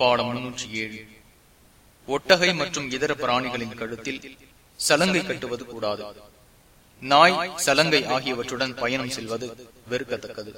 பாடம் முன்னூற்றி ஏழு. ஒட்டகை மற்றும் இதர பிராணிகளின் கழுத்தில் சலங்கை கட்டுவது கூடாது. நாய் சலங்கை ஆகியவற்றுடன் பயணம் செல்வது வெறுக்கத்தக்கது.